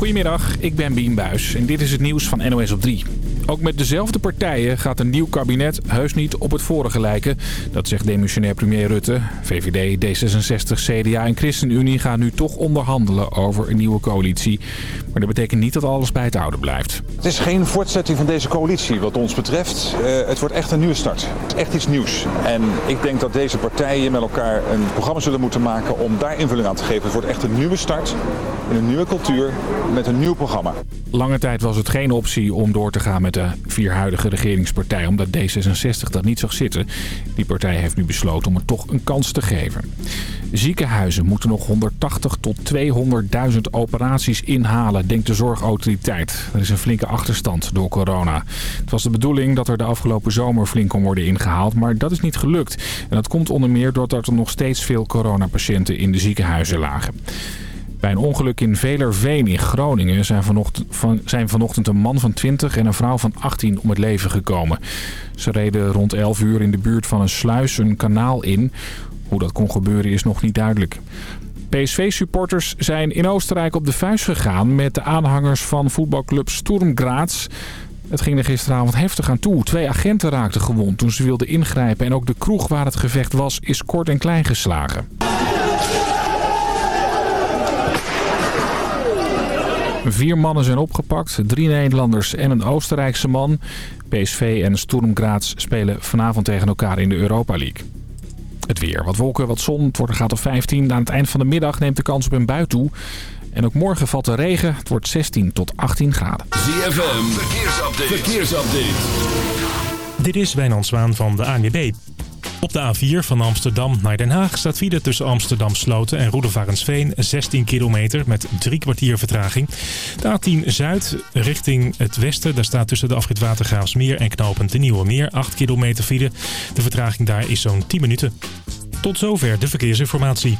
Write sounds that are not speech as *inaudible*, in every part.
Goedemiddag, ik ben Bien Buis en dit is het nieuws van NOS op 3. Ook met dezelfde partijen gaat een nieuw kabinet heus niet op het vorige lijken. Dat zegt demissionair premier Rutte. VVD, D66, CDA en ChristenUnie gaan nu toch onderhandelen over een nieuwe coalitie. Maar dat betekent niet dat alles bij het oude blijft. Het is geen voortzetting van deze coalitie wat ons betreft. Uh, het wordt echt een nieuwe start. Het is echt iets nieuws. En ik denk dat deze partijen met elkaar een programma zullen moeten maken om daar invulling aan te geven. Het wordt echt een nieuwe start in een nieuwe cultuur met een nieuw programma. Lange tijd was het geen optie om door te gaan met de vier huidige regeringspartijen... omdat D66 dat niet zag zitten. Die partij heeft nu besloten om er toch een kans te geven. Ziekenhuizen moeten nog 180 tot 200.000 operaties inhalen, denkt de zorgautoriteit. Er is een flinke achterstand door corona. Het was de bedoeling dat er de afgelopen zomer flink kon worden ingehaald, maar dat is niet gelukt. En dat komt onder meer doordat er nog steeds veel coronapatiënten in de ziekenhuizen lagen. Bij een ongeluk in Velerveen in Groningen zijn vanochtend, van, zijn vanochtend een man van 20 en een vrouw van 18 om het leven gekomen. Ze reden rond 11 uur in de buurt van een sluis een kanaal in. Hoe dat kon gebeuren is nog niet duidelijk. PSV-supporters zijn in Oostenrijk op de vuist gegaan met de aanhangers van voetbalclub Sturm Graz. Het ging er gisteravond heftig aan toe. Twee agenten raakten gewond toen ze wilden ingrijpen en ook de kroeg waar het gevecht was is kort en klein geslagen. Vier mannen zijn opgepakt, drie Nederlanders en een Oostenrijkse man. PSV en Sturm Graz spelen vanavond tegen elkaar in de Europa League. Het weer. Wat wolken, wat zon. Het wordt een graad of 15. Aan het eind van de middag neemt de kans op een bui toe. En ook morgen valt er regen. Het wordt 16 tot 18 graden. ZFM. Verkeersupdate. Verkeersupdate. Dit is Wijnand Zwaan van de ANWB. Op de A4 van Amsterdam naar Den Haag staat file tussen Amsterdam Sloten en Roedevarensveen 16 kilometer met drie kwartier vertraging. De A10 Zuid richting het westen, daar staat tussen de afrit Watergraafsmeer en knooppunt de Nieuwe Meer 8 kilometer file. De vertraging daar is zo'n 10 minuten. Tot zover de verkeersinformatie.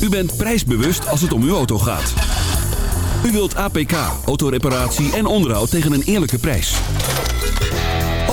U bent prijsbewust als het om uw auto gaat. U wilt APK, autoreparatie en onderhoud tegen een eerlijke prijs.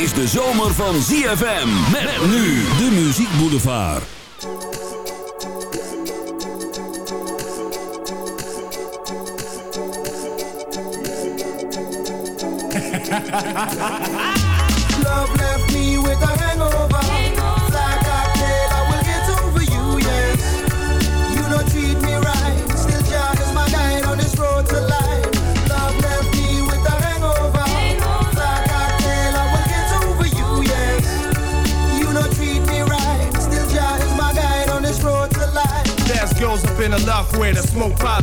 Is de zomer van ZFM. Met nu de Muziek Boulevard. *laughs* Love me with a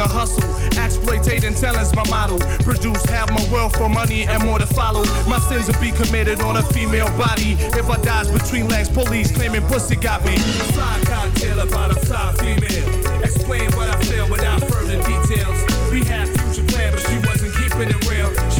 a hustle, exploitating talent's my model. Produce half my wealth for money and more to follow. My sins will be committed on a female body. If I dies between legs, police claiming pussy got me. Side cocktail about a side female. Explain what I feel without further details. We had future plans, but she wasn't keeping it real. She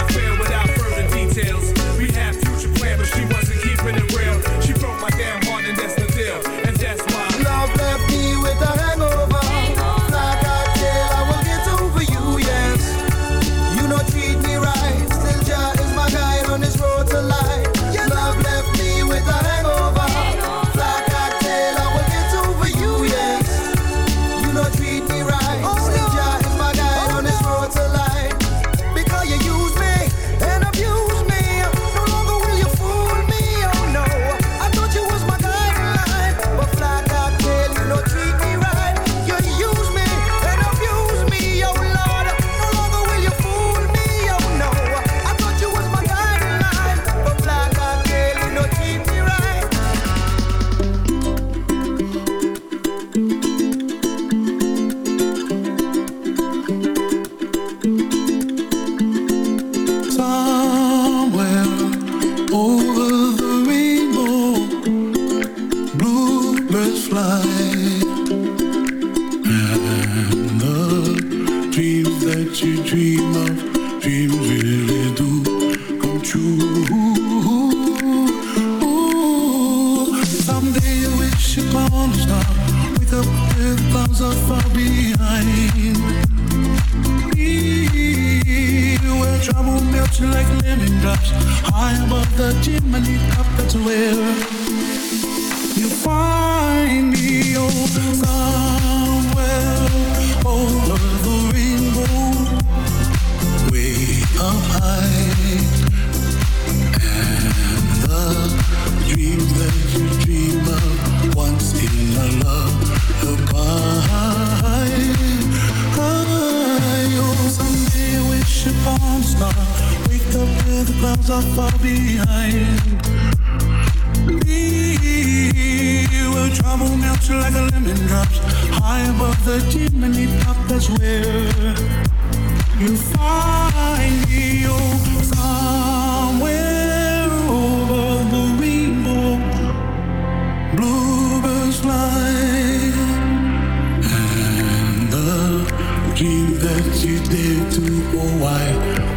oh why,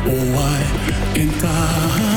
oh why can't I?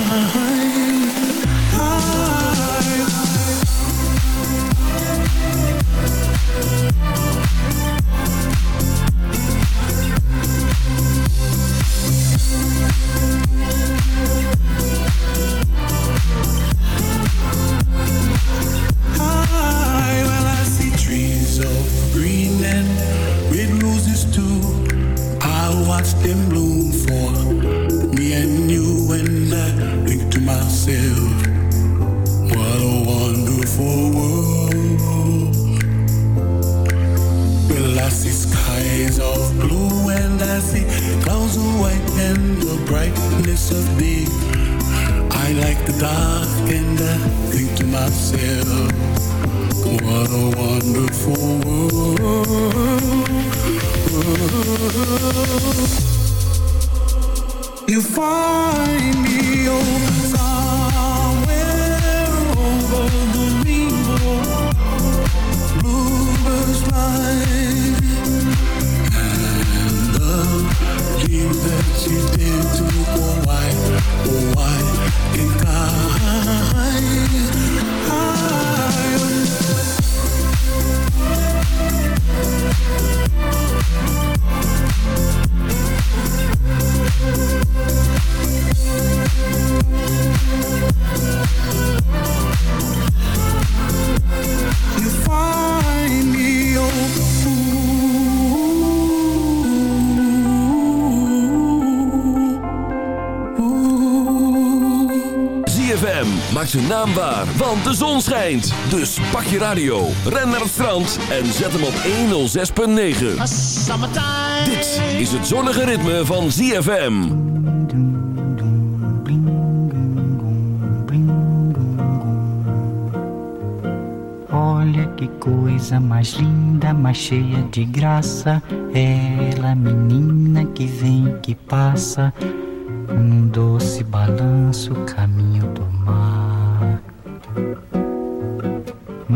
ZFM maakt zijn naam waar, want de zon schijnt. Dus pak je radio, ren naar het strand en zet hem op 106.9. Dit is het zonnige ritme van ZFM. Olha que coisa mais linda, mais cheia de graça. Ela, menina que vem, que passa, num doce balanço, caminho do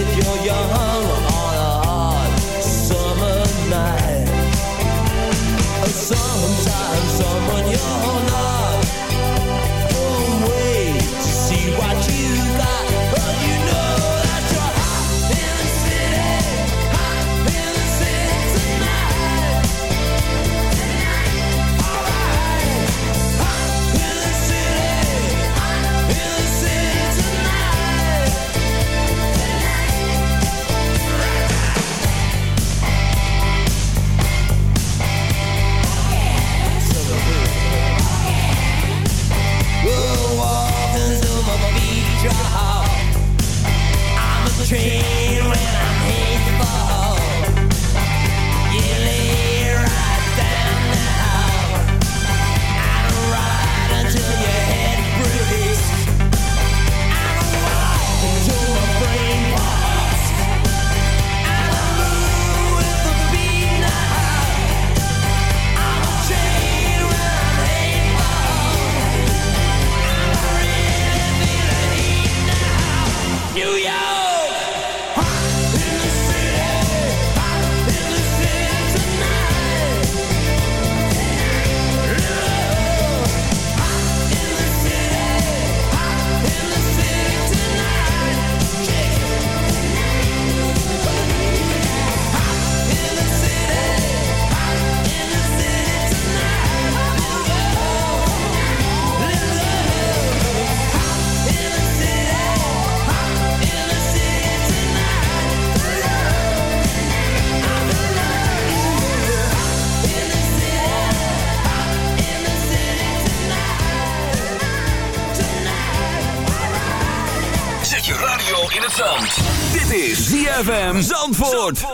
you're young on a hot summer night. Sometimes someone you're not Zandvoort.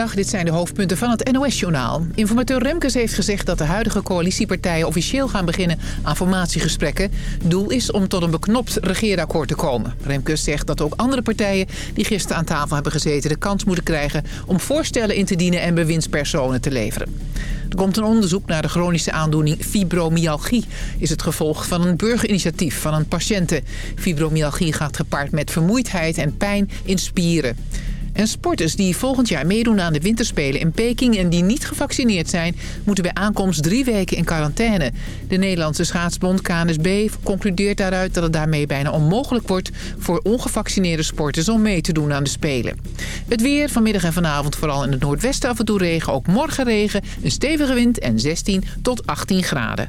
Dit zijn de hoofdpunten van het NOS-journaal. Informateur Remkes heeft gezegd dat de huidige coalitiepartijen officieel gaan beginnen aan formatiegesprekken. Doel is om tot een beknopt regeerakkoord te komen. Remkes zegt dat ook andere partijen die gisteren aan tafel hebben gezeten de kans moeten krijgen om voorstellen in te dienen en bewindspersonen te leveren. Er komt een onderzoek naar de chronische aandoening fibromyalgie. Is het gevolg van een burgerinitiatief van een patiënten. Fibromyalgie gaat gepaard met vermoeidheid en pijn in spieren. En sporters die volgend jaar meedoen aan de winterspelen in Peking... en die niet gevaccineerd zijn, moeten bij aankomst drie weken in quarantaine. De Nederlandse schaatsbond KNSB concludeert daaruit dat het daarmee bijna onmogelijk wordt... voor ongevaccineerde sporters om mee te doen aan de Spelen. Het weer vanmiddag en vanavond vooral in het noordwesten af en toe regen. Ook morgen regen, een stevige wind en 16 tot 18 graden.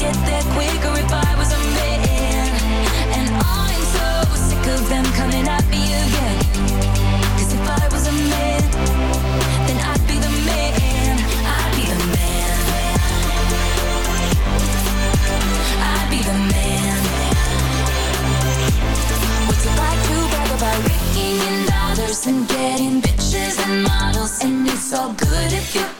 get there quicker if I was a man. And I'm so sick of them coming at me again. Cause if I was a man, then I'd be the man. I'd be the man. I'd be the man. What's it like to brag about dollars and getting bitches and models. And it's all good if you're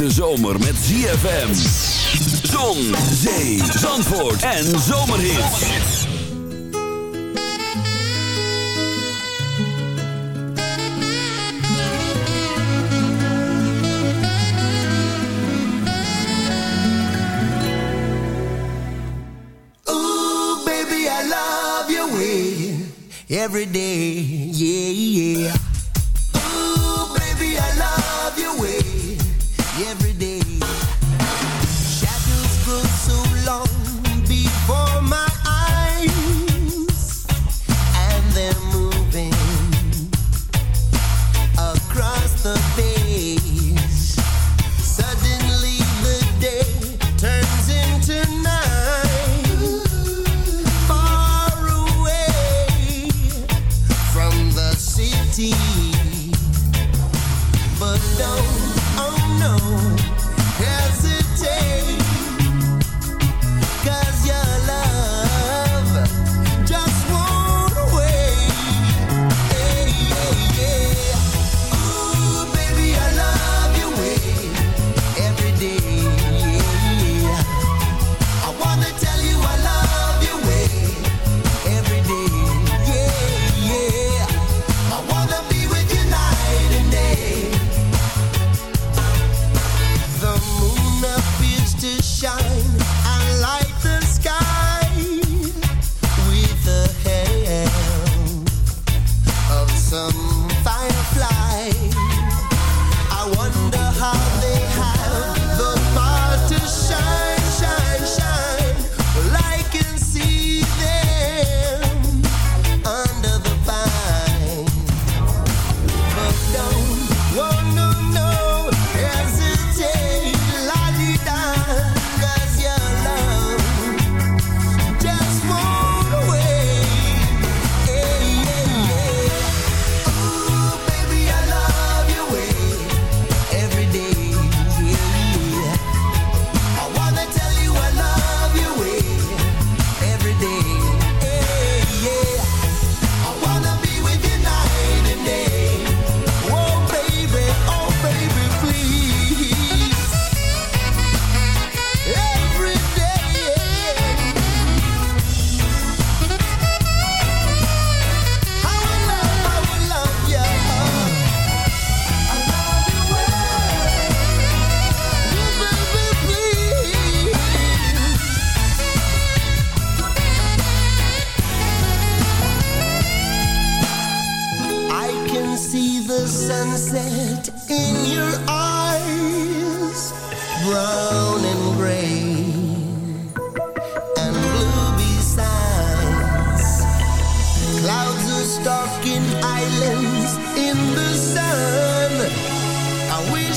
Hete zomer met ZFM. Zon, zee, zandvoort en zomerhit. Ooh, baby, I love your way every day.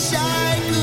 Wish I could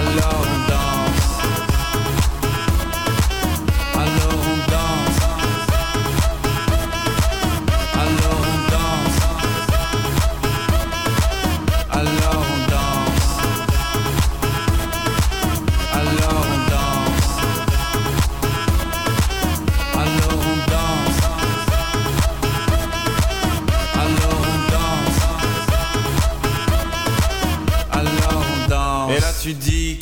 alone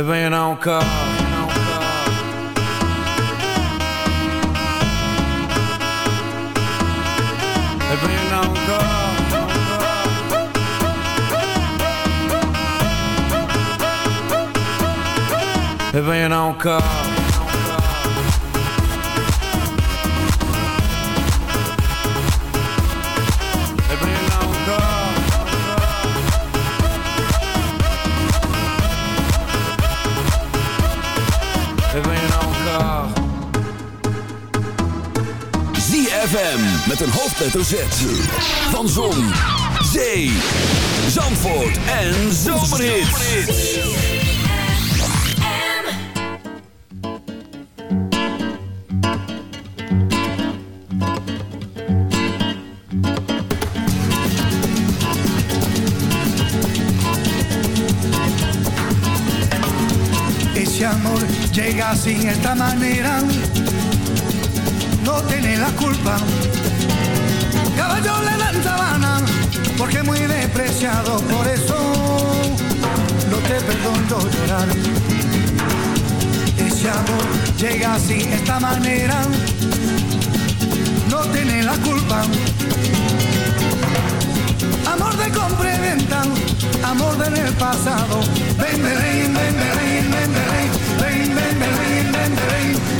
Even ben ancora E ben ancora E ben ancora met een hoofdletter Z. Van Zon, Zee, Zandvoort en Zomerhit. Ese amor llega sin esta manera, no tiene la culpa. yo le dan sabana, porque muy despreciado, por eso no te perdono llorar. Ese amor llega así, esta manera, no tiene la culpa. Amor de compra y venta, amor del de pasado. Ven, ven, ven, ven, ven, ven, ven, ven, ven, ven, ven, ven, ven, ven, ven